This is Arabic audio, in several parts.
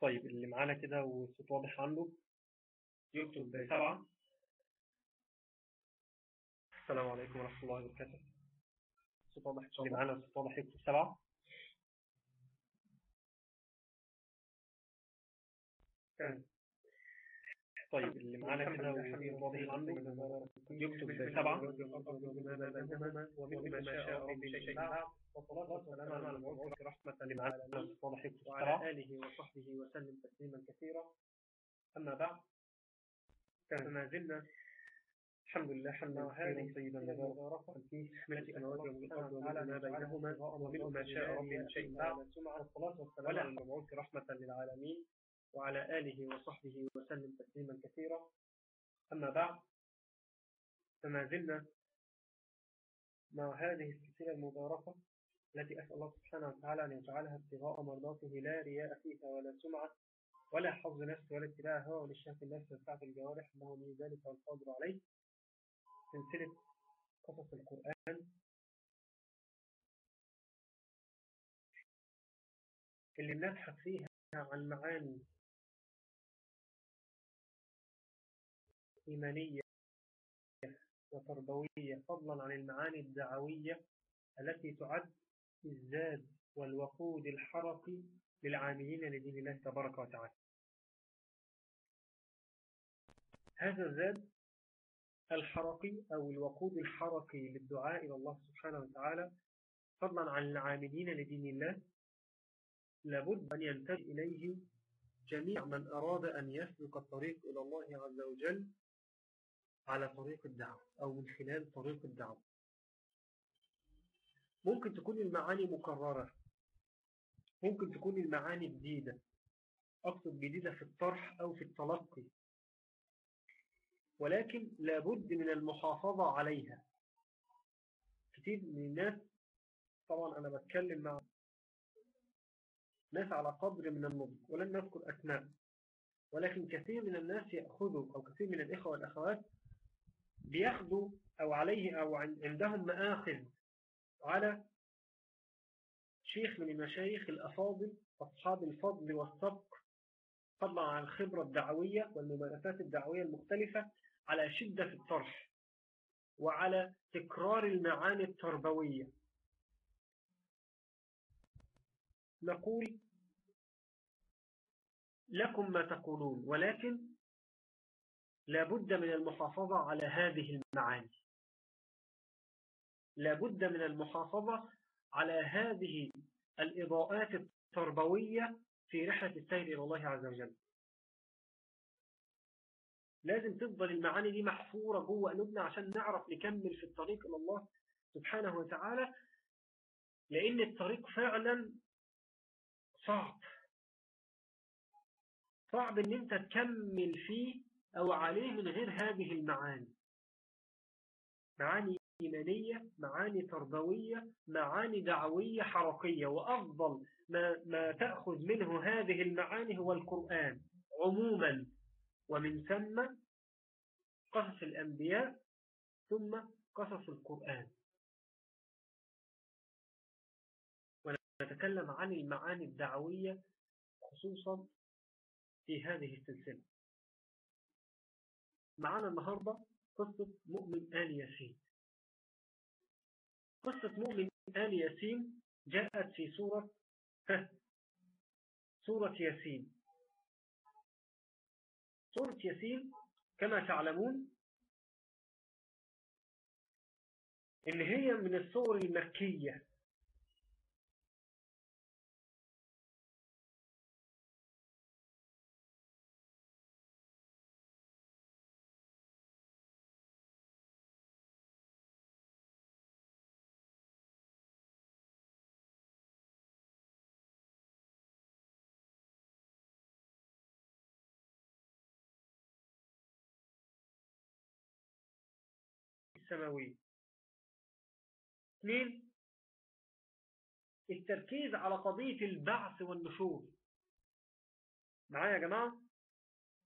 طيب اللي معانا كده والصوت واضح عنده. يكتب سبعة. السلام عليكم ورحمة الله وبركاته. الصوت واضح اللي معانا الصوت واضح يكتب سبعة. تمام. طيب اللي معانا كده واضح عنده يكتب سبعة. ومن ما شاء ربي بعد والصلاة والسلام على المبعوث رحمة الصوت واضح يكتب وعلى آله وصحبه وسلم تسليما كثيرا. أما بعد فما زلنا الحمد لله حمدا هذه كثيرا طيبا مباركا فيه التي أنواج من الأرض ومن ما بينهما ومن ما شاء ربي من شيء بعد والصلاة والسلام على المبعوث رحمة للعالمين. وعلى آله وصحبه وسلم تسليما كثيرا. أما بعد فما زلنا مع هذه السلسلة المباركة التي أسأل الله سبحانه وتعالى أن يجعلها ابتغاء مرضاته لا رياء فيها ولا سمعة ولا حظ نفس ولا اتباع هوى ولا الشهوة النفس وسعة الجوارح. أنه من ذلك والقادر عليه. سلسلة قصص القرآن. اللي بنبحث فيها عن معاني إيمانية وتربوية فضلا عن المعاني الدعوية التي تعد الزاد والوقود الحركي للعاملين لدين الله تبارك وتعالى. هذا الزاد الحركي أو الوقود الحركي للدعاء إلى الله سبحانه وتعالى فضلا عن العاملين لدين الله لابد أن ينتج إليه جميع من أراد أن يسلك الطريق إلى الله عز وجل على طريق الدعوة أو من خلال طريق الدعوة ممكن تكون المعاني مكررة. ممكن تكون المعاني جديدة. أقصد جديدة في الطرح أو في التلقي. ولكن لابد من المحافظة عليها. كتير من الناس طبعا أنا بتكلم مع ناس على قدر من النضج ولن نذكر أسماء. ولكن كثير من الناس يأخذوا أو كثير من الإخوة والأخوات بياخدوا أو عليه أو عندهم مآخذ. على شيخ من المشايخ الأفاضل أصحاب الفضل والسبق فضلا عن الخبرة الدعوية والممارسات الدعوية المختلفة على شدة الطرح وعلى تكرار المعاني التربوية. نقول لكم ما تقولون ولكن لابد من المحافظة على هذه المعاني. لابد من المحافظة على هذه الإضاءات التربوية في رحلة السير إلى الله عز وجل. لازم تفضل المعاني دي محفورة جوه قلوبنا عشان نعرف نكمل في الطريق إلى الله سبحانه وتعالى لأن الطريق فعلا صعب. صعب إن أنت تكمل فيه أو عليه من غير هذه المعاني. معاني إيمانية معاني تربوية معاني دعوية حركية. وأفضل ما, ما تأخذ منه هذه المعاني هو القرآن عموما. ومن ثم قصص الأنبياء ثم قصص القرآن. ونتكلم عن المعاني الدعوية خصوصا في هذه السلسلة. معنا النهاردة قصة مؤمن آل ياسين. قصة مؤمن آل ياسين جاءت في سورة سورة ياسين. سورة ياسين كما تعلمون إن هي من السور المكية. السماوية. اثنين التركيز على قضية البعث والنشور. معايا يا جماعة؟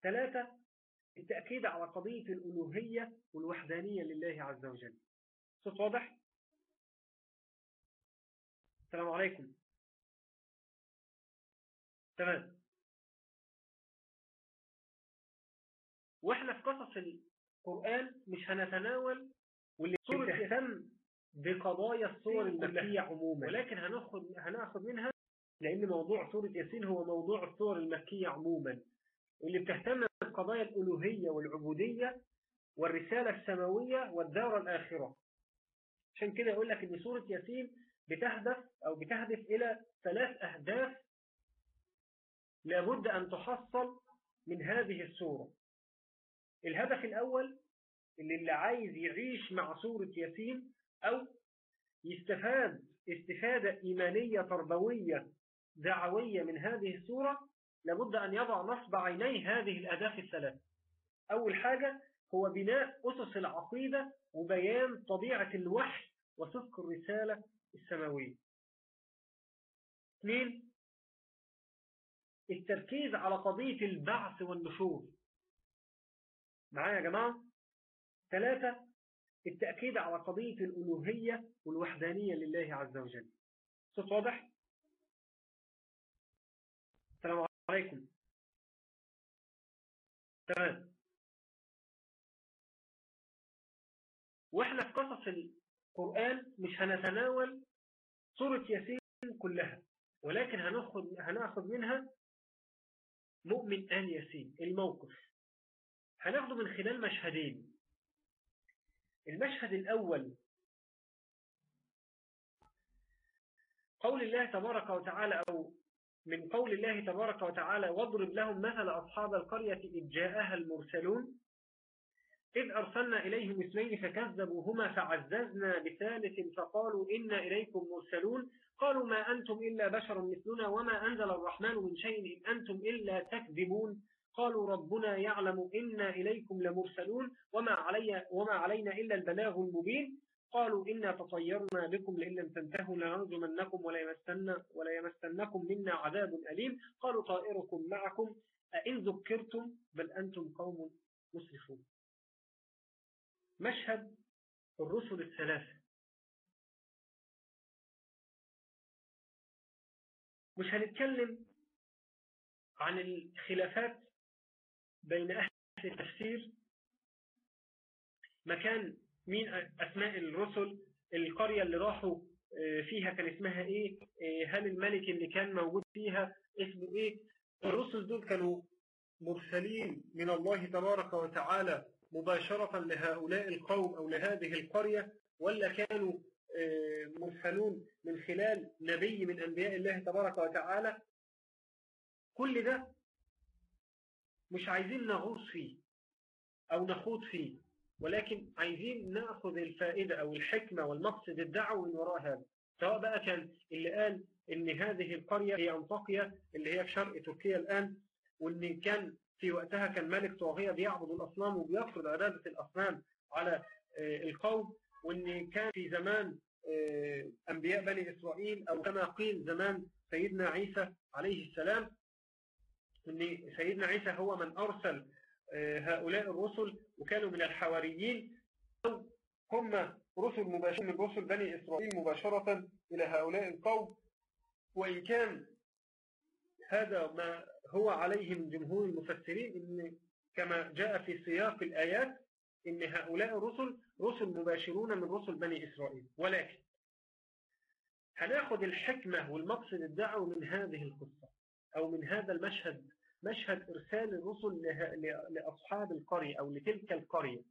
ثلاثة التأكيد على قضية الألوهية والوحدانية لله عز وجل. صوت واضح؟ السلام عليكم. تمام. وإحنا في قصص القرآن مش هنتناول واللي سورة تهتم بقضايا الصور المكية عموما. ولكن هناخد هناخد منها لأن موضوع سورة ياسين هو موضوع الصور المكية عموما. واللي بتهتم بقضايا الألوهية والعبودية والرسالة السماوية والدار الآخرة. عشان كده يقول لك إن سورة ياسين بتهدف أو بتهدف إلى ثلاث أهداف لابد أن تحصل من هذه السورة الهدف الأول اللي اللي عايز يعيش مع سورة ياسين أو يستفاد استفادة إيمانية تربوية دعوية من هذه السورة لابد أن يضع نصب عيني هذه الأهداف الثلاث. أول حاجة هو بناء أسس العقيدة وبيان طبيعة الوحي وصدق الرسالة السماوية. اثنين التركيز على قضية البعث والنشور. معايا يا جماعة؟ ثلاثة التأكيد على قضية الألوهية والوحدانية لله عز وجل. صوت واضح؟ السلام عليكم. تمام. وإحنا في قصص القرآن مش هنتناول سورة ياسين كلها ولكن هناخد هناخد منها مؤمن آل ياسين الموقف. هناخده من خلال مشهدين. المشهد الأول. قول الله تبارك وتعالى أو من قول الله تبارك وتعالى واضرب لهم مثل أصحاب القرية إذ جاءها المرسلون. إذ أرسلنا إليهم اثنين فكذبوهما فعززنا بثالث فقالوا إنا إليكم مرسلون. قالوا ما أنتم إلا بشر مثلنا وما أنزل الرحمن من شيء إن أنتم إلا تكذبون. قالوا ربنا يعلم إنا إليكم لمرسلون وما, علي وما علينا إلا البلاغ المبين. قالوا إنا تطيرنا بكم لئن لم تنتهوا لنرجمنكم ولا يمسن ولا يمسنكم منا عذاب أليم. قالوا طائركم معكم. أئن ذكرتم بل أنتم قوم مسرفون. مشهد الرسل الثلاثة. مش هنتكلم عن الخلافات بين أهل التفسير مكان مين أسماء الرسل القرية اللي راحوا فيها كان اسمها إيه؟ هل الملك اللي كان موجود فيها اسمه إيه؟ الرسل دول كانوا مرسلين من الله تبارك وتعالى مباشرة لهؤلاء القوم أو لهذه القرية ولا كانوا مرسلون من خلال نبي من أنبياء الله تبارك وتعالى؟ كل ده مش عايزين نغوص فيه أو نخوض فيه ولكن عايزين نأخذ الفائدة أو الحكمة والمقصد الدعوي من وراء هذا سواء بقى كان اللي قال إن هذه القرية هي أنطاكيا اللي هي في شرق تركيا الآن وإن كان في وقتها كان ملك طاغية بيعبد الأصنام وبيفرض عبادة الأصنام على القوم وإن كان في زمان أنبياء بني إسرائيل أو كما قيل زمان سيدنا عيسى عليه السلام أن سيدنا عيسى هو من أرسل هؤلاء الرسل وكانوا من الحواريين. أو هم رسل مباشرة من رسل بني إسرائيل مباشرة إلى هؤلاء القوم. وإن كان هذا ما هو عليه من جمهور المفسرين إن كما جاء في سياق الآيات إن هؤلاء الرسل رسل مباشرون من رسل بني إسرائيل. ولكن هناخد الحكمة والمقصد الدعوي من هذه القصة أو من هذا المشهد مشهد إرسال الرسل لأصحاب القرية أو لتلك القرية.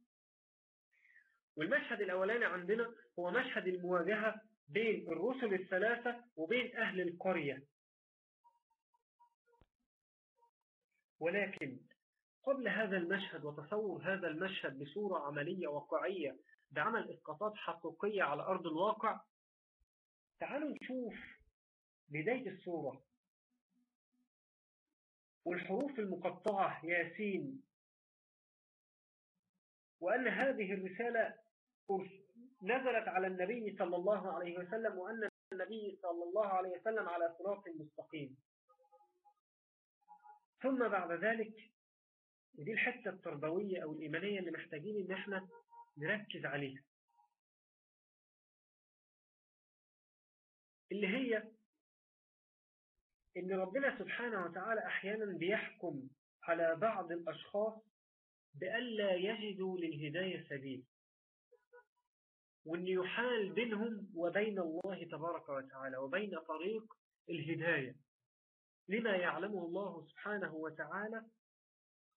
والمشهد الأولاني عندنا هو مشهد المواجهة بين الرسل الثلاثة وبين أهل القرية. ولكن قبل هذا المشهد وتصور هذا المشهد بصورة عملية واقعية بعمل إسقاطات حقيقية على أرض الواقع تعالوا نشوف بداية الصورة. والحروف المقطعة ياسين. وأن هذه الرسالة نزلت على النبي صلى الله عليه وسلم وأن النبي صلى الله عليه وسلم على صراط مستقيم. ثم بعد ذلك ودي الحتة التربوية أو الإيمانية اللي محتاجين إن إحنا نركز عليها. اللي هي إن ربنا سبحانه وتعالى أحيانا بيحكم على بعض الأشخاص بألا يجدوا للهداية سبيل وأن يحال بينهم وبين الله تبارك وتعالى وبين طريق الهداية لما يعلمه الله سبحانه وتعالى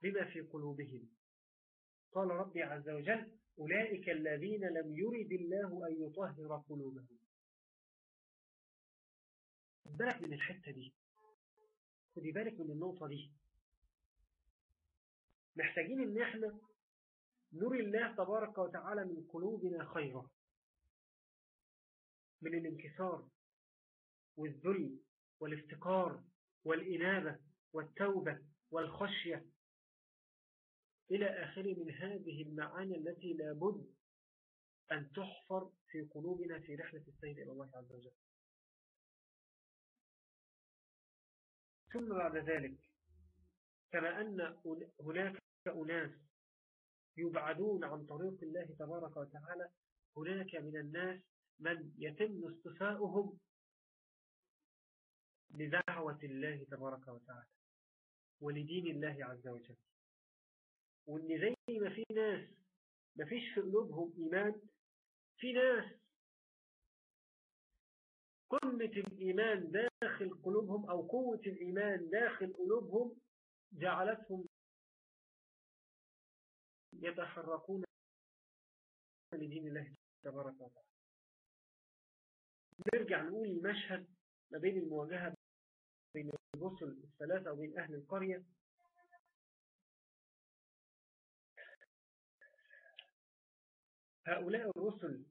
بما في قلوبهم. قال ربي عز وجل أولئك الذين لم يرد الله أن يطهر قلوبهم. بالك من الحتة دي. خدي بالك من النقطة دي. محتاجين إن إحنا نري الله تبارك وتعالى من قلوبنا خيرا. من الانكسار والذل والافتقار والإنابة والتوبة والخشية إلى آخر من هذه المعاني التي لابد أن تحفر في قلوبنا في رحلة السير إلى الله عز وجل. ثم بعد ذلك كما أن هناك أناس يبعدون عن طريق الله تبارك وتعالى هناك من الناس من يتم اصطفاؤهم لدعوة الله تبارك وتعالى ولدين الله عز وجل. وإن زي ما في ناس ما فيش في قلوبهم إيمان في ناس قمة الإيمان داخل قلوبهم أو قوة الإيمان داخل قلوبهم جعلتهم يتحركون لدين الله تبارك وتعالى. نرجع نقول المشهد ما بين المواجهة بين الرسل الثلاثة وبين أهل القرية. هؤلاء الرسل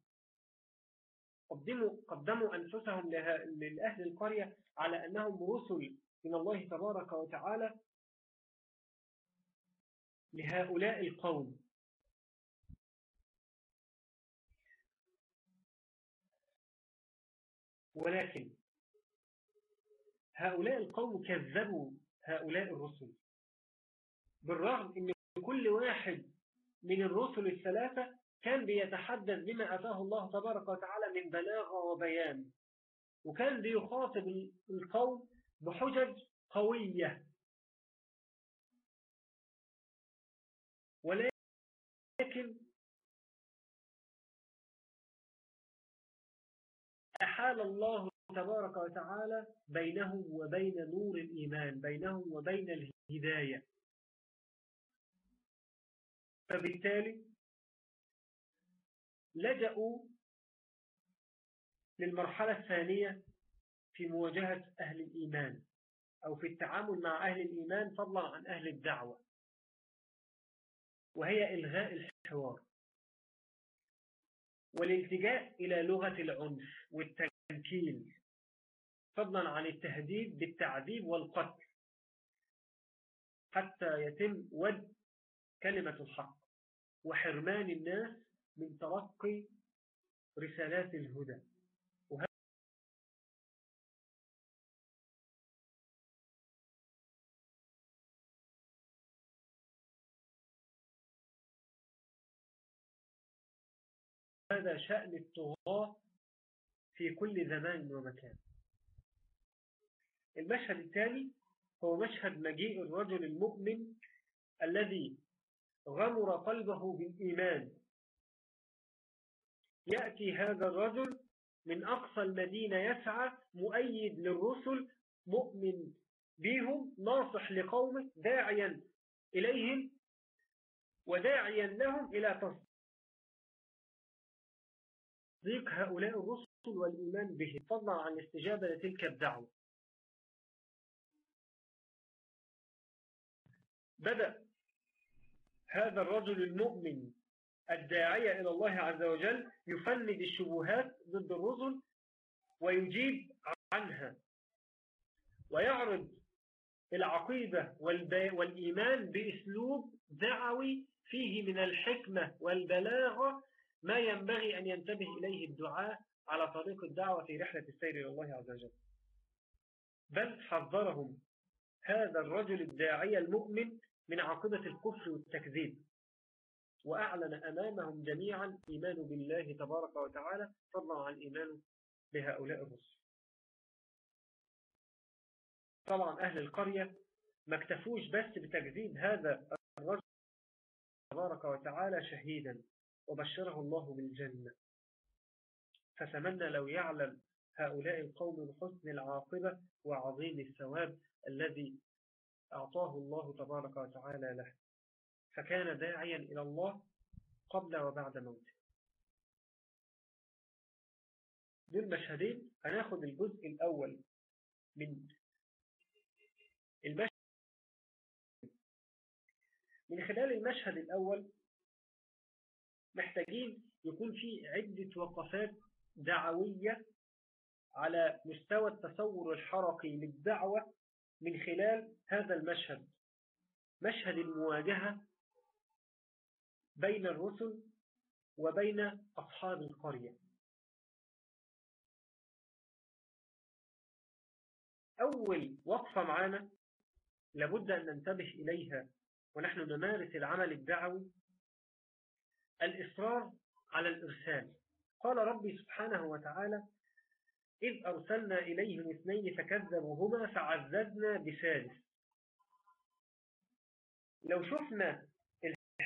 قدموا, قدموا أنفسهم لأهل القرية على أنهم رسل من الله تبارك وتعالى لهؤلاء القوم. ولكن هؤلاء القوم كذبوا هؤلاء الرسل بالرغم إن كل واحد من الرسل الثلاثة كان بيتحدث بما أتاه الله تبارك وتعالى من بلاغة وبيان وكان بيخاطب القوم بحجج قوية. ولكن أحال الله تبارك وتعالى بينهم وبين نور الإيمان بينهم وبين الهداية. فبالتالي لجأوا للمرحلة الثانية في مواجهة أهل الإيمان أو في التعامل مع أهل الإيمان فضلا عن أهل الدعوة وهي إلغاء الحوار والالتجاء إلى لغة العنف والتنكيل فضلا عن التهديد بالتعذيب والقتل حتى يتم ود كلمة الحق وحرمان الناس من تلقي رسالات الهدى. هذا شأن الطغاة في كل زمان ومكان. المشهد الثاني هو مشهد مجيء الرجل المؤمن الذي غمر قلبه بالإيمان. يأتي هذا الرجل من أقصى المدينة يسعى مؤيد للرسل مؤمن بهم ناصح لقومه داعيا إليهم وداعيا لهم إلى تصديق هؤلاء الرسل والإيمان به. فضلا عن الاستجابة لتلك الدعوة. بدأ هذا الرجل المؤمن الداعية إلى الله عز وجل يفند الشبهات ضد الرسل ويجيب عنها ويعرض العقيدة والإيمان بأسلوب دعوي فيه من الحكمة والبلاغة ما ينبغي أن ينتبه إليه الدعاء على طريق الدعوة في رحلة السير إلى الله عز وجل. بل حذرهم هذا الرجل الداعية المؤمن من عاقبة الكفر والتكذيب. وأعلن أمامهم جميعا إيمان بالله تبارك وتعالى فضلا عن إيمان بهؤلاء الرسل. طبعا أهل القرية ما اكتفوش بس بتكذيب هذا الرجل تبارك وتعالى شهيدا وبشره الله بالجنة. فتمنى لو يعلم هؤلاء القوم بحسن العاقبة وعظيم الثواب الذي أعطاه الله تبارك وتعالى له. فكان داعيا إلى الله قبل وبعد موته. دول مشهدين هناخد الجزء الأول من المشهد. من خلال المشهد الأول محتاجين يكون في عدة وقفات دعوية على مستوى التصور الحركي للدعوة من خلال هذا المشهد. مشهد المواجهة بين الرسل وبين أصحاب القرية. أول وقفة معانا لابد أن ننتبه إليها ونحن نمارس العمل الدعوي الإصرار على الإرسال. قال ربي سبحانه وتعالى إذ أرسلنا إليهم اثنين فكذبوهما فعززنا بثالث. لو شفنا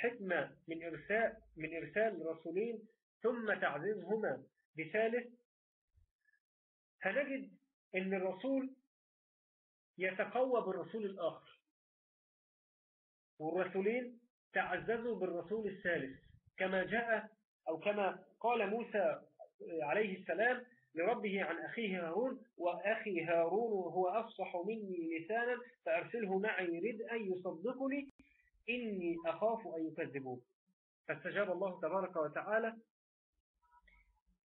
الحكمة من إرسال, من إرسال رسولين ثم تعزيزهما. بثالث هنجد أن الرسول يتقوى بالرسول الآخر. والرسولين تعززوا بالرسول الثالث. كما جاء أو كما قال موسى عليه السلام لربه عن أخيه هارون وأخي هارون هو أفصح مني لسانا فأرسله معي رد أن يصدقني إني أخاف أن يكذبون فاستجاب الله تبارك وتعالى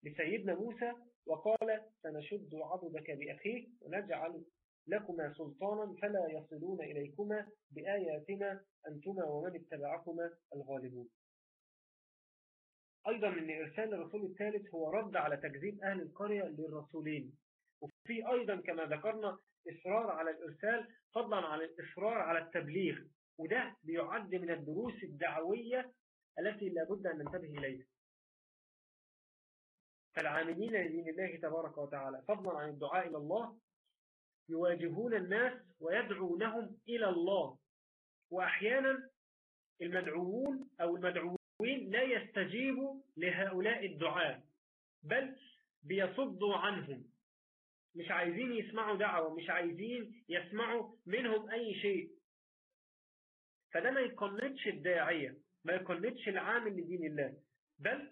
لسيدنا موسى وقال سنشد عضدك بأخيك ونجعل لكما سلطانا فلا يصلون إليكما بآياتنا أنتما ومن اتبعكما الغالبون. أيضا من إرسال الرسول الثالث هو رد على تكذيب أهل القرية للرسولين. وفي أيضا كما ذكرنا إصرار على الإرسال فضلا عن الإصرار على التبليغ. وده بيعد من الدروس الدعوية التي لابد أن ننتبه إليها. فالعاملين لدين الله تبارك وتعالى فضلا عن الدعاء إلى الله يواجهون الناس ويدعونهم إلى الله. وأحيانا المدعوون أو المدعوين لا يستجيبوا لهؤلاء الدعاء بل بيصدوا عنهم. مش عايزين يسمعوا دعوة مش عايزين يسمعوا منهم أي شيء. فده ما يقنطش الداعية ما يقنطش العامل لدين الله. بل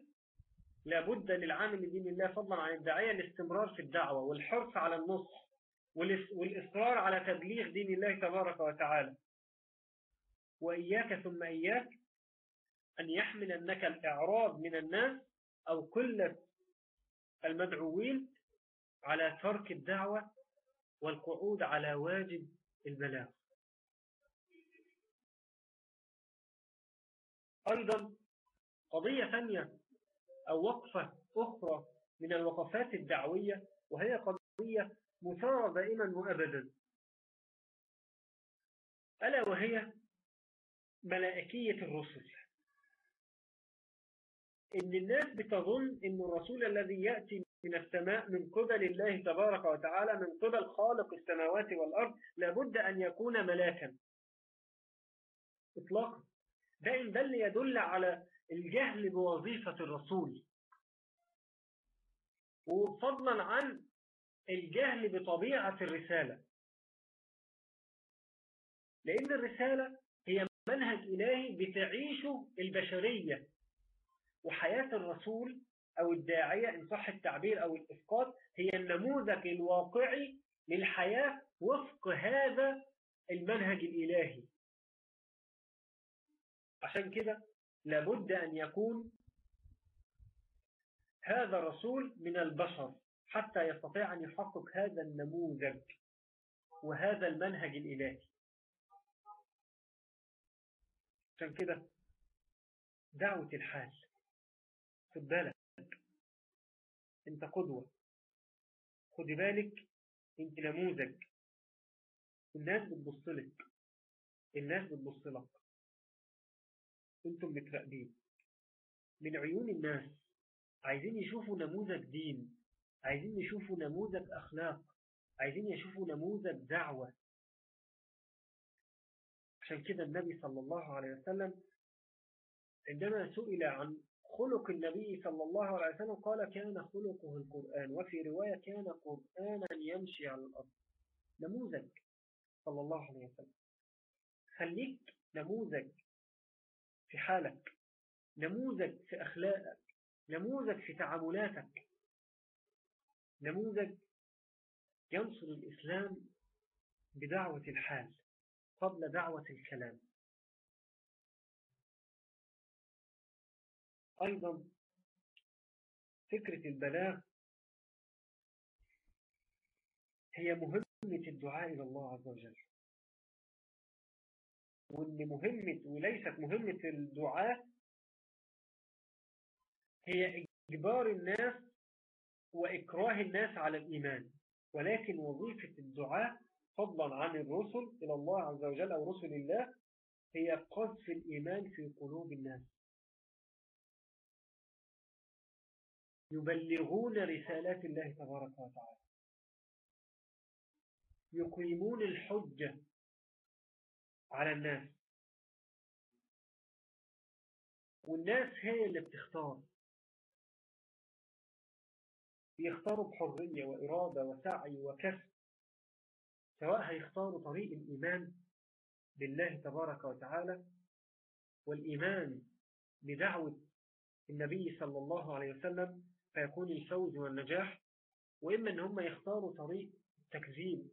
لابد للعامل لدين الله فضلا عن الداعية الاستمرار في الدعوة والحرص على النصح والإصرار على تبليغ دين الله تبارك وتعالى. وإياك ثم إياك أن يحمل أنك الإعراض من الناس أو كل المدعوين على ترك الدعوة والقعود على واجب البلاغ. أيضا قضية ثانية أو وقفة أخرى من الوقفات الدعوية وهي قضية مثارة دائما وأبدا. ألا وهي ملائكية الرسل. إن الناس بتظن إن الرسول الذي يأتي من السماء من قبل الله تبارك وتعالى من قبل خالق السماوات والأرض لابد أن يكون ملاكا. إطلاقا. ده إن دل يدل على الجهل بوظيفة الرسول. وفضلا عن الجهل بطبيعة الرسالة. لأن الرسالة هي منهج إلهي بتعيشه البشرية. وحياة الرسول أو الداعية إن صح التعبير أو الإسقاط هي النموذج الواقعي للحياة وفق هذا المنهج الإلهي. عشان كده لابد أن يكون هذا الرسول من البشر حتى يستطيع أن يحقق هذا النموذج وهذا المنهج الإلهي. عشان كده دعوة الحال خد بالك أنت قدوة خد بالك أنت نموذج الناس بتبص لك الناس بتبص لك. أنتم متراقبين. من عيون الناس. عايزين يشوفوا نموذج دين. عايزين يشوفوا نموذج أخلاق. عايزين يشوفوا نموذج دعوة. عشان كده النبي صلى الله عليه وسلم عندما سئل عن خلق النبي صلى الله عليه وسلم قال كان خلقه القرآن وفي رواية كان قرآنا يمشي على الأرض. نموذج صلى الله عليه وسلم. خليك نموذج. في حالك نموذج في أخلاقك نموذج في تعاملاتك نموذج ينصر الإسلام بدعوة الحال قبل دعوة الكلام. أيضا فكرة البلاغ هي مهمة الدعاء إلى الله عز وجل. وإن مهمة وليست مهمة الدعاء هي إجبار الناس وإكراه الناس على الإيمان. ولكن وظيفة الدعاء فضلا عن الرسل إلى الله عز وجل أو رسل الله هي قذف الإيمان في قلوب الناس. يبلغون رسالات الله تبارك وتعالى. يقيمون الحجة على الناس. والناس هي اللي بتختار. بيختاروا بحرية وإرادة وسعي وكسب سواء هيختاروا طريق الإيمان بالله تبارك وتعالى والإيمان بدعوة النبي صلى الله عليه وسلم فيكون الفوز والنجاح وإما أن هم يختاروا طريق التكذيب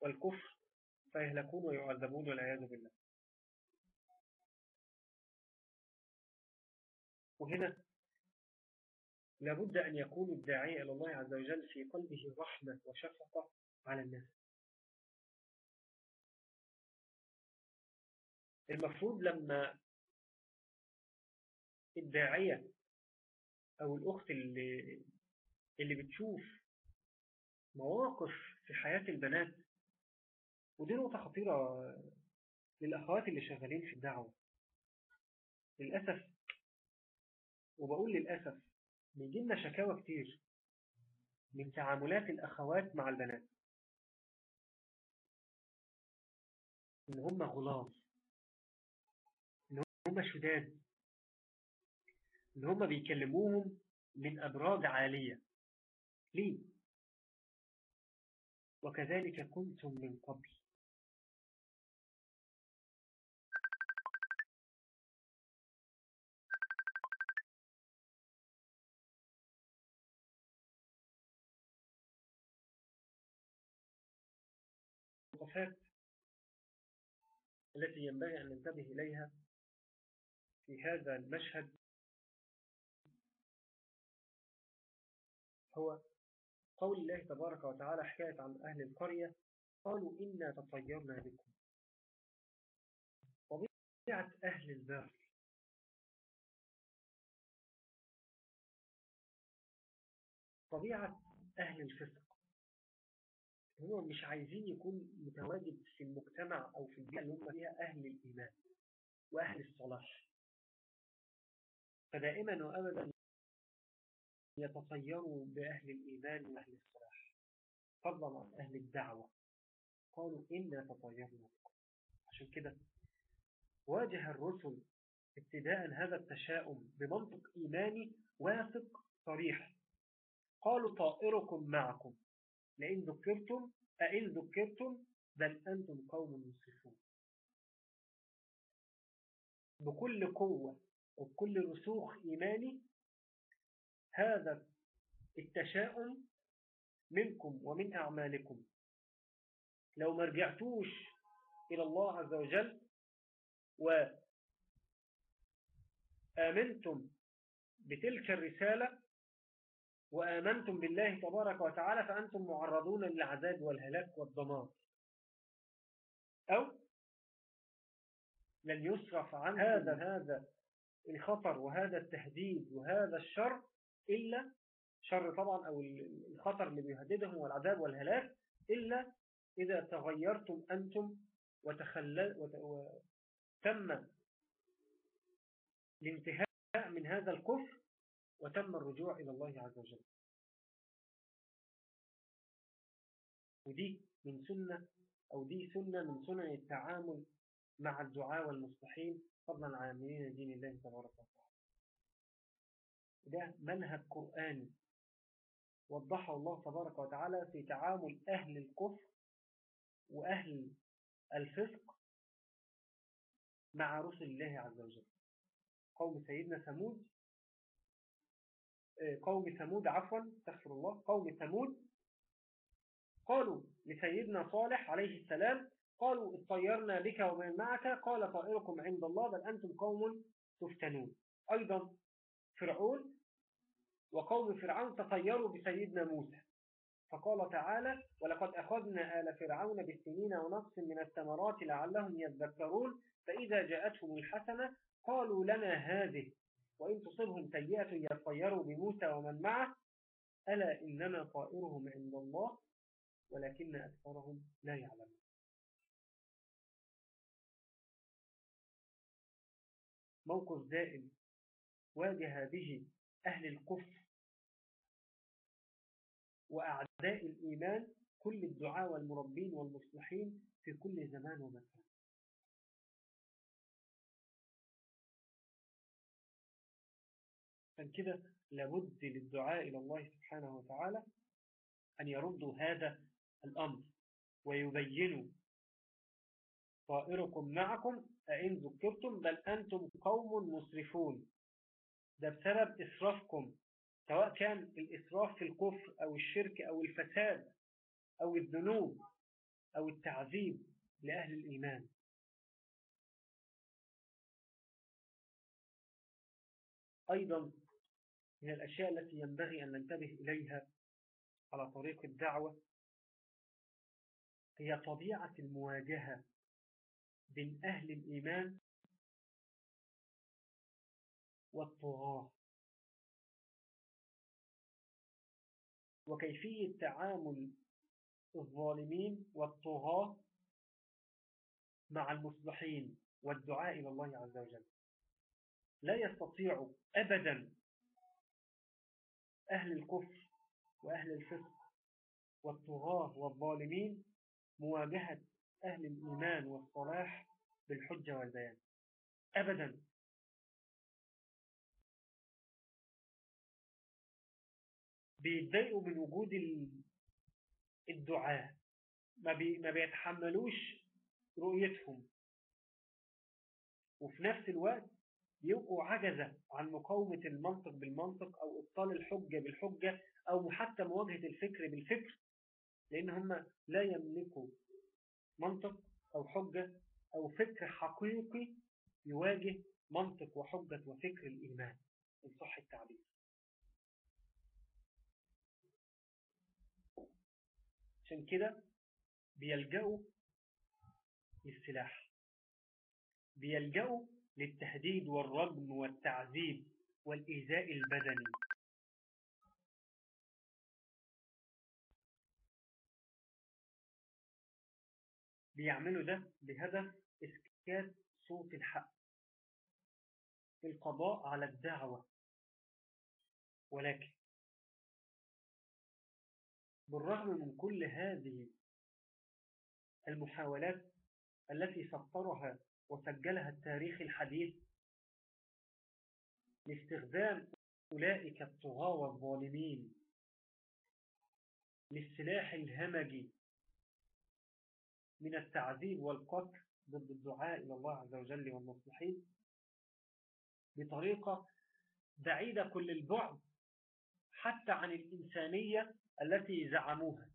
والكفر. فيهلكون ويعذبون والعياذ بالله. وهنا لابد أن يكون الداعية إلى الله عز وجل في قلبه رحمة وشفقة على الناس. المفروض لما الداعية أو الأخت اللي, اللي بتشوف مواقف في حياة البنات ودي نقطة خطيرة للأخوات اللي شغالين في الدعوة. للأسف وبقول للأسف بيجي لنا شكاوى كتير من تعاملات الأخوات مع البنات. إن هم غلاظ إن هم شداد إن هم بيكلموهم من أبراج عالية. ليه؟ وكذلك كنتم من قبل. الوقفات التي ينبغي أن ننتبه إليها في هذا المشهد هو قول الله تبارك وتعالى حكاية عن أهل القرية قالوا إنا تطيرنا بكم. طبيعة أهل البر طبيعة أهل الفسق هم مش عايزين يكون متواجد في المجتمع أو في البيئة اللي هم فيها أهل الإيمان وأهل الصلاح. فدائما وأبدا يتطيروا بأهل الإيمان وأهل الصلاح. فضلا عن أهل الدعوة. قالوا إنا تطيرنا بكم. عشان كده واجه الرسل ابتداء هذا التشاؤم بمنطق إيماني واثق صريح. قالوا طائركم معكم. لئن ذكرتم أئن ذكرتم بل أنتم قوم مسرفون بكل قوة وبكل رسوخ إيماني هذا التشاؤم منكم ومن أعمالكم. لو ما رجعتوش إلى الله عز وجل وآمنتم بتلك الرسالة وآمنتم بالله تبارك وتعالى فأنتم معرضون للعذاب والهلاك والدمار أو لن يصرف عن هذا هذا الخطر وهذا التهديد وهذا الشر إلا شر طبعا أو الخطر اللي بيهددهم والعذاب والهلاك إلا إذا تغيرتم أنتم وتخلل وتم الانتهاء من هذا الكفر وتم الرجوع إلى الله عز وجل. ودي من سنة أو دي سنة من سنن التعامل مع الدعاء والمصلحين فضلا عن عاملين دين الله تبارك وتعالى. ده منهج قرآني. وضحه الله تبارك وتعالى في تعامل أهل الكفر وأهل الفسق مع رسل الله عز وجل. قوم سيدنا ثمود قوم ثمود عفوا استغفر الله قوم ثمود. قالوا لسيدنا صالح عليه السلام قالوا اطيرنا بك ومن معك قال طائركم عند الله بل أنتم قوم تفتنون. أيضا فرعون وقوم فرعون تطيروا بسيدنا موسى. فقال تعالى ولقد أخذنا آل فرعون بالسنين ونقص من الثمرات لعلهم يذكرون فإذا جاءتهم الحسنة قالوا لنا هذه وإن تصبهم سيئة يطيروا بموسى ومن معه ألا إنما طائرهم عند الله ولكن أكثرهم لا يعلمون. موقف دائم واجه به أهل الكفر وأعداء الإيمان كل الدعاء والمربين والمصلحين في كل زمان ومكان. عشان كده لابد للدعاء إلى الله سبحانه وتعالى أن يردوا هذا الأمر ويبينوا طائركم معكم أئن ذكرتم بل أنتم قوم مسرفون. ده بسبب إسرافكم سواء كان الإسراف في الكفر أو الشرك أو الفساد أو الذنوب أو التعذيب لأهل الإيمان. أيضا من الأشياء التي ينبغي أن ننتبه إليها على طريق الدعوة هي طبيعة المواجهة بين أهل الإيمان والطغاة. وكيفية تعامل الظالمين والطغاة مع المصلحين والدعاء إلى الله عز وجل. لا يستطيع أبدا أهل الكفر وأهل الفسق والطغاة والظالمين مواجهة أهل الإيمان والصلاح بالحجة والبيان. أبدا. بيتضايقوا من وجود الدعاء ما, بي ما بيتحملوش رؤيتهم. وفي نفس الوقت يبقوا عجزة عن مقاومة المنطق بالمنطق أو إبطال الحجة بالحجة أو حتى مواجهة الفكر بالفكر لأن هم لا يملكوا منطق أو حجة أو فكر حقيقي يواجه منطق وحجة وفكر الإيمان. إن صح التعبير. عشان كده بيلجأوا للسلاح. بيلجأوا للتهديد والرجم والتعذيب والإيذاء البدني. بيعملوا ده بهدف إسكات صوت الحق القضاء على الدعوة. ولكن بالرغم من كل هذه المحاولات التي سطرها وسجلها التاريخ الحديث لاستخدام أولئك الطغاة والظالمين للسلاح الهمجي من التعذيب والقتل ضد الدعاء إلى الله عز وجل والمصلحين بطريقة بعيدة كل البعد حتى عن الإنسانية التي زعموها.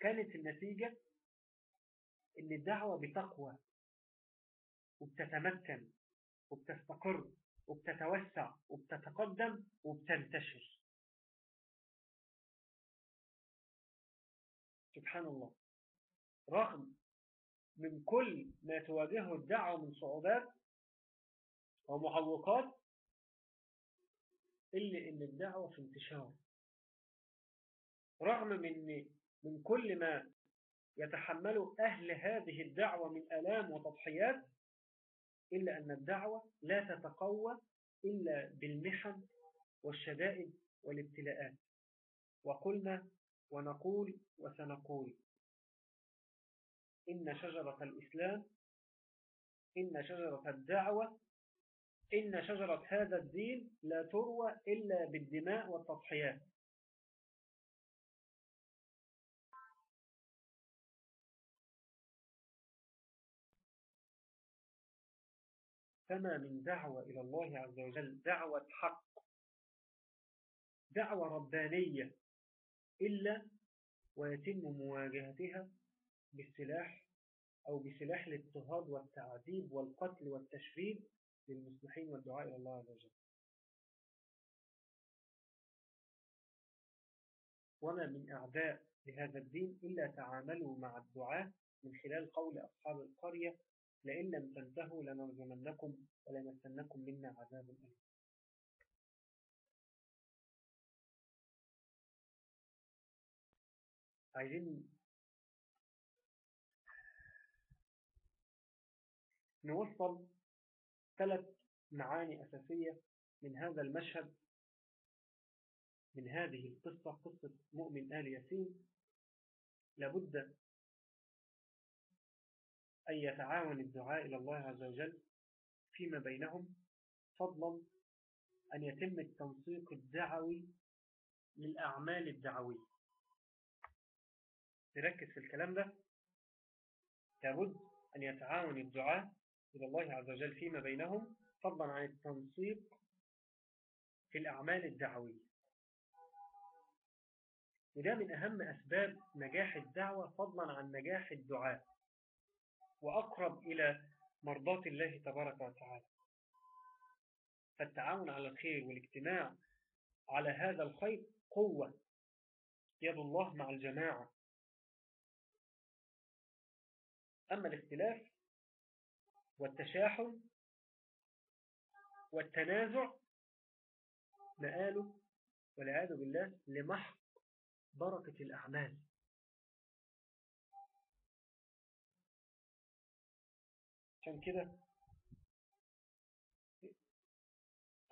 كانت النتيجة إن الدعوة بتقوى وبتتمكن وبتستقر وبتتوسع وبتتقدم وبتنتشر. سبحان الله. رغم من كل ما تواجهه الدعوة من صعوبات ومعوقات إلا إن الدعوة في انتشار. رغم من من كل ما يتحمل أهل هذه الدعوة من ألام وتضحيات إلا أن الدعوة لا تتقوى إلا بالمحن والشدائد والابتلاءات. وقلنا ونقول وسنقول إن شجرة الإسلام إن شجرة الدعوة إن شجرة هذا الدين لا تروى إلا بالدماء والتضحيات. فما من دعوة إلى الله عز وجل دعوة حق دعوة ربانية إلا ويتم مواجهتها بالسلاح أو بسلاح الاضطهاد والتعذيب والقتل والتشريد للمصلحين والدعاء إلى الله عز وجل. وما من أعداء لهذا الدين إلا تعاملوا مع الدعاء من خلال قول أصحاب القرية لئن لم تنتهوا لنرجمنكم ولنسنكم منا عذاب أليم. عايزين نوصل ثلاث معاني أساسية من هذا المشهد من هذه القصة قصة مؤمن آل ياسين. لابد أن يتعاون الدعاء إلى الله عز وجل فيما بينهم فضلا أن يتم التنسيق الدعوي للأعمال الدعوية. نركز في الكلام ده. لابد أن يتعاون الدعاء إلى الله عز وجل فيما بينهم فضلا عن التنسيق في الأعمال الدعوية. وده من أهم أسباب نجاح الدعوة فضلا عن نجاح الدعاء. وأقرب إلى مرضاة الله تبارك وتعالى. فالتعاون على الخير والاجتماع على هذا الخير قوة. يد الله مع الجماعة. أما الاختلاف والتشاحن والتنازع مآله والعياذ بالله لمحق بركة الأعمال. عشان كده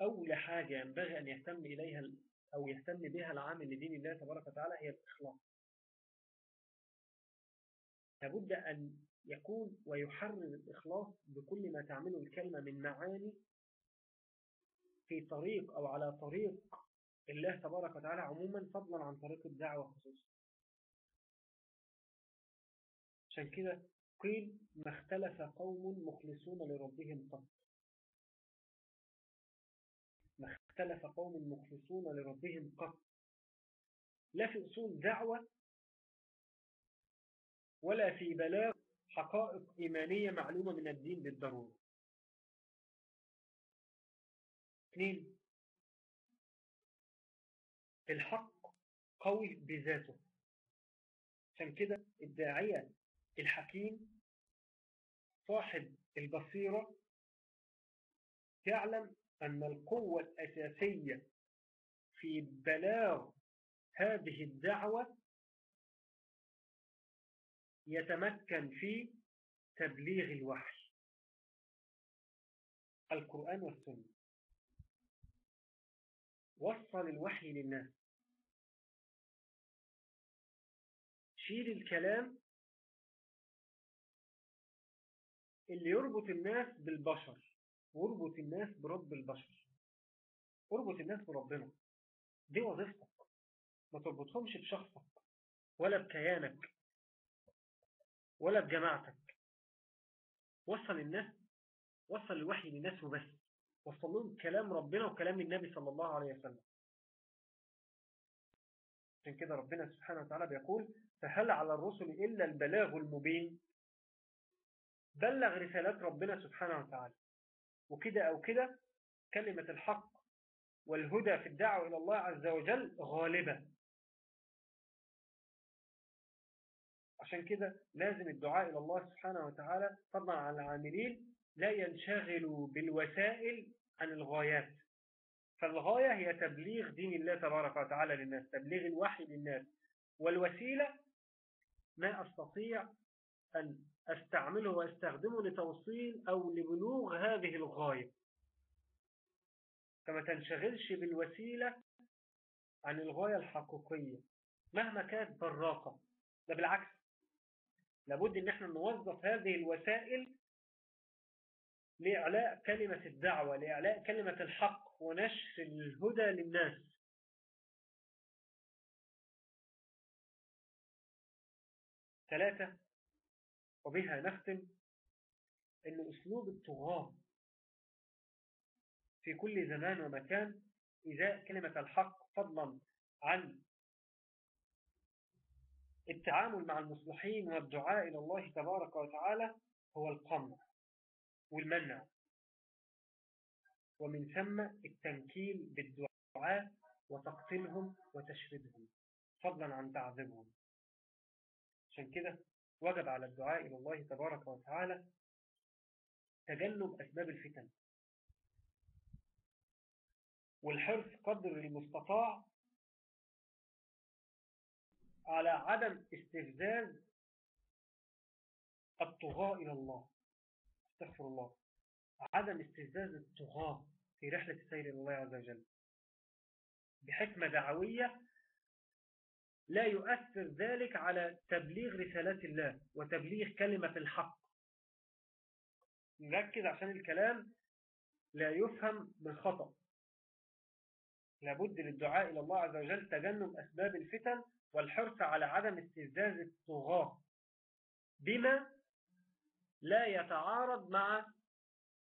أول حاجة ينبغي أن يهتم إليها أو يهتم بها العامل لدين الله تبارك وتعالى هي الإخلاص. لابد أن يكون ويحرر الإخلاص بكل ما تعمله الكلمة من معاني في طريق أو على طريق الله تبارك وتعالى عموما فضلا عن طريق الدعوة خصوصا. عشان كده قيل ما اختلف قوم مخلصون لربهم قط. ما اختلف قوم مخلصون لربهم قط. لا في أصول دعوة ولا في بلاغ حقائق إيمانية معلومة من الدين بالضرورة. اثنين الحق قوي بذاته. عشان كده الداعية الحكيم صاحب البصيرة يعلم أن القوة الأساسية في بلاغ هذه الدعوة يتمكن في تبليغ الوحي. القرآن والسنة. وصل الوحي للناس. شيل الكلام اللي يربط الناس بالبشر واربط الناس برب البشر. اربط الناس بربنا. دي وظيفتك. ما تربطهمش بشخصك ولا بكيانك ولا بجماعتك. وصل الناس وصل الوحي للناس وبس. وصل لهم كلام ربنا وكلام النبي صلى الله عليه وسلم. عشان كده ربنا سبحانه وتعالى بيقول فهل على الرسل إلا البلاغ المبين؟ بلغ رسالات ربنا سبحانه وتعالى. وكده أو كده كلمة الحق والهدى في الدعوة إلى الله عز وجل غالبة. عشان كده لازم الدعاء إلى الله سبحانه وتعالى فضلا عن العاملين لا ينشغلوا بالوسائل عن الغايات. فالغاية هي تبليغ دين الله تبارك وتعالى للناس تبليغ الوحي للناس. والوسيلة ما أستطيع أن أستعمله وأستخدمه لتوصيل أو لبلوغ هذه الغاية. فما تنشغلش بالوسيلة عن الغاية الحقيقية. مهما كانت براقة. ده بالعكس. لابد إن إحنا نوظف هذه الوسائل لإعلاء كلمة الدعوة لإعلاء كلمة الحق ونشر الهدى للناس. ثلاثة وبها نختم أن أسلوب الطغاة في كل زمان ومكان إذا كلمة الحق فضلا عن التعامل مع المصلحين والدعاء إلى الله تبارك وتعالى هو القمع والمنع. ومن ثم التنكيل بالدعاء وتقتلهم وتشردهم فضلا عن تعذيبهم. عشان كده وجب على الدعاء إلى الله تبارك وتعالى تجنب أسباب الفتن. والحرص قدر المستطاع على عدم استفزاز الطغاة إلى الله. استغفر الله. عدم استفزاز الطغاة في رحلة السير إلى الله عز وجل. بحكمة دعوية لا يؤثر ذلك على تبليغ رسالات الله وتبليغ كلمة الحق. نركز عشان الكلام لا يفهم بالخطأ لابد للدعاء إلى الله عز وجل تجنب أسباب الفتن والحرص على عدم استفزاز الطغاة بما لا يتعارض مع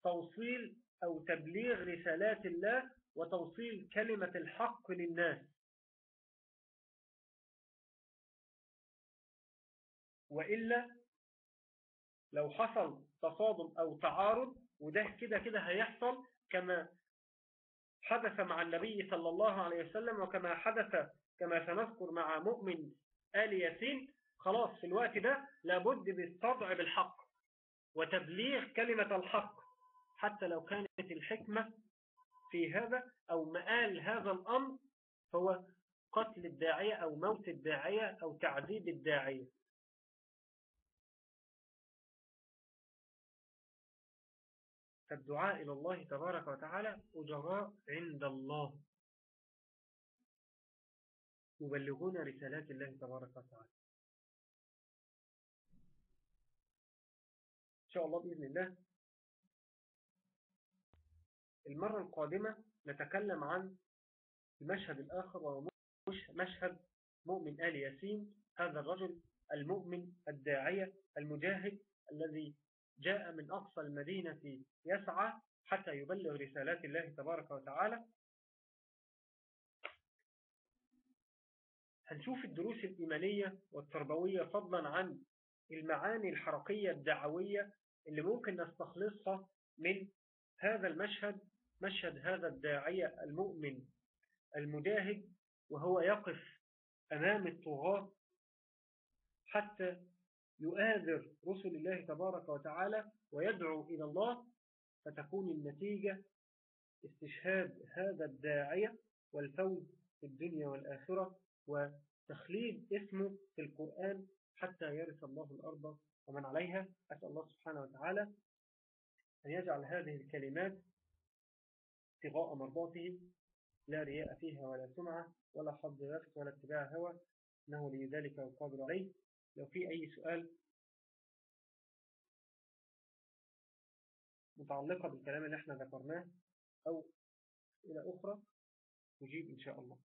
توصيل أو تبليغ رسالات الله وتوصيل كلمة الحق للناس. وإلا لو حصل تصادم أو تعارض وده كده كده هيحصل كما حدث مع النبي صلى الله عليه وسلم وكما حدث كما سنذكر مع مؤمن آل ياسين خلاص في الوقت ده لابد بالصدع بالحق وتبليغ كلمة الحق حتى لو كانت الحكمة في هذا أو مآل هذا الأمر هو قتل الداعية أو موت الداعية أو تعذيب الداعية. فالدعاء إلى الله تبارك وتعالى أجراء عند الله. يبلغون رسالات الله تبارك وتعالى. إن شاء الله بإذن الله. المرة القادمة نتكلم عن المشهد الآخر وهو مشهد مؤمن آل ياسين. هذا الرجل المؤمن الداعية المجاهد الذي جاء من أقصى المدينة يسعى حتى يبلغ رسالات الله تبارك وتعالى. هنشوف الدروس الإيمانية والتربوية فضلا عن المعاني الحركية الدعوية اللي ممكن نستخلصها من هذا المشهد مشهد هذا الداعية المؤمن المجاهد وهو يقف أمام الطغاة حتى يؤاذر رسل الله تبارك وتعالى ويدعو إلى الله فتكون النتيجة استشهاد هذا الداعية والفوز في الدنيا والآخرة وتخليد اسمه في القرآن حتى يرث الله الأرض ومن عليها. أسأل الله سبحانه وتعالى أن يجعل هذه الكلمات ابتغاء مرضاته لا رياء فيها ولا سمعة ولا حظ نفس ولا اتباع هوى إنه لذلك والقادر عليه. لو في أي سؤال متعلقة بالكلام اللي إحنا ذكرناه أو إلى أخرى نجيب إن شاء الله.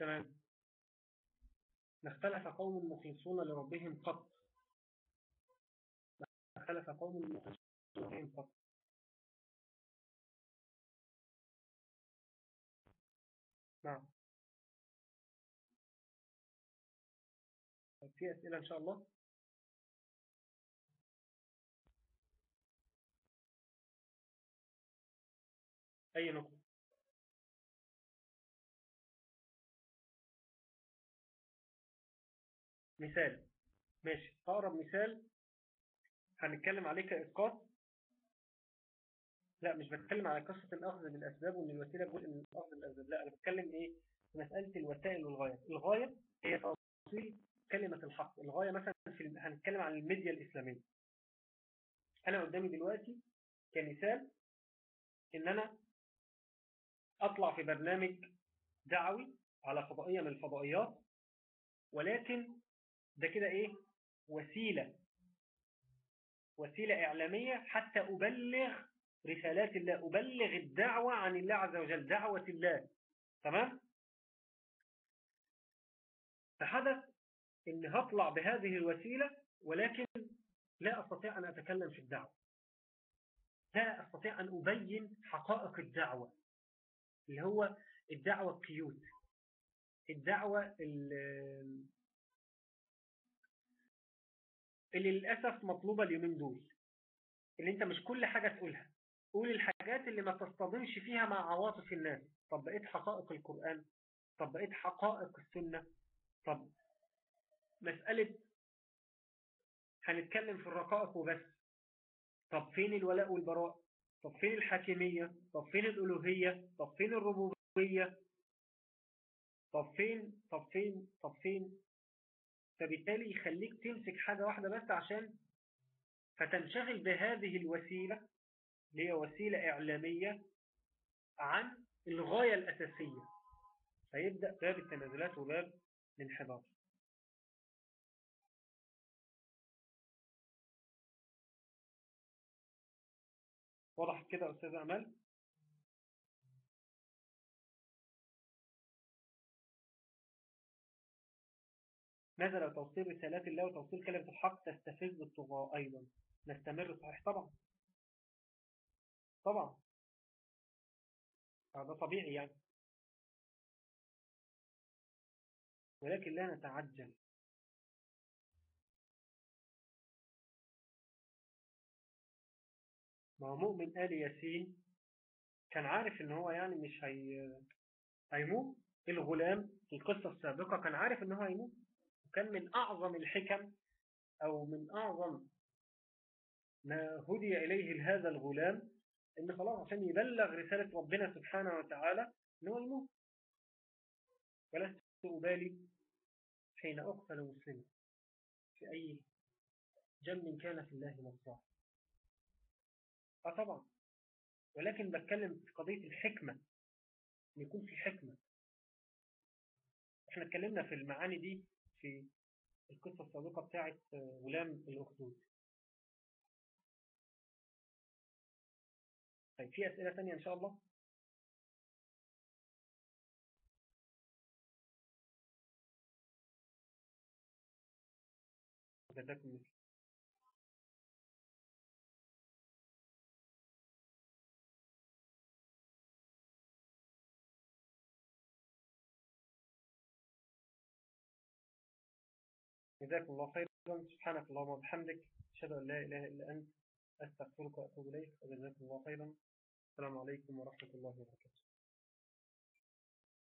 تمام. نختلف قوم مخلصون لربهم قط. نختلف قوم مخلصون لربهم قط. نعم. في أسئلة إن شاء الله. أي نقطة؟ مثال. ماشي. أقرب مثال هنتكلم عليه كإسقاط. لا مش بتكلم على قصة الأخذ بالأسباب وإن الوسيلة جزء من الأخذ بالأسباب. لا أنا بتكلم إيه؟ في مسألة الوسائل والغاية. الغاية هي توصيل كلمة الحق. الغاية مثلا في هنتكلم عن الميديا الإسلامية. أنا قدامي دلوقتي كمثال إن أنا أطلع في برنامج دعوي على فضائية من الفضائيات ولكن ده كده إيه؟ وسيلة. وسيلة إعلامية حتى أبلغ رسالات الله أبلغ الدعوة عن الله عز وجل دعوة الله. تمام؟ فحدث إن هطلع بهذه الوسيلة ولكن لا أستطيع أن أتكلم في الدعوة. لا أستطيع أن أبين حقائق الدعوة اللي هو الدعوة الكيوت الدعوة اللي للأسف مطلوبة اليومين دول اللي أنت مش كل حاجة تقولها. قول الحاجات اللي ما تصطدمش فيها مع عواطف الناس. طب بقيت حقائق القرآن؟ طب بقيت حقائق السنة؟ طب مسألة هنتكلم في الرقائق وبس. طب فين الولاء والبراء؟ طب فين الحاكمية؟ طب فين الألوهية؟ طب فين الربوبية؟ طب فين طب فين طب فين؟ فبالتالي يخليك تمسك حاجة واحدة بس عشان فتنشغل بهذه الوسيلة اللي هي وسيلة إعلامية عن الغاية الأساسية. فيبدأ باب التنازلات وباب الانحدار. وضحت كده أستاذ أمل نزل توصيل رسالات الله وتوصيل كلمة الحق تستفز الطغاة أيضا. نستمر صحيح طبعا. طبعا. هذا طبيعي يعني. ولكن لا نتعجل. ما هو مؤمن آل ياسين كان عارف إن هو يعني مش هي... هيموت؟ الغلام في القصة السابقة كان عارف إن هو هيموت؟ وكان من أعظم الحكم أو من أعظم ما هدي إليه هذا الغلام إن خلاص عشان يبلغ رسالة ربنا سبحانه وتعالى إنه يموت. ولست أبالي حين أقتل مسلما في أي جنب كان في الله مصرع آه طبعا. ولكن بتكلم في قضية الحكمة إن يكون في حكمة. إحنا اتكلمنا في المعاني دي في القصة السابقة بتاعت غلام الأخدود. طيب في أسئلة تانية إن شاء الله؟ جزاكم الله جزاكم الله خيرا. سبحانك اللهم وبحمدك أشهد أن لا إله إلا أنت أستغفرك وأتوب إليك وجزاكم الله خيرا. السلام عليكم ورحمة الله وبركاته.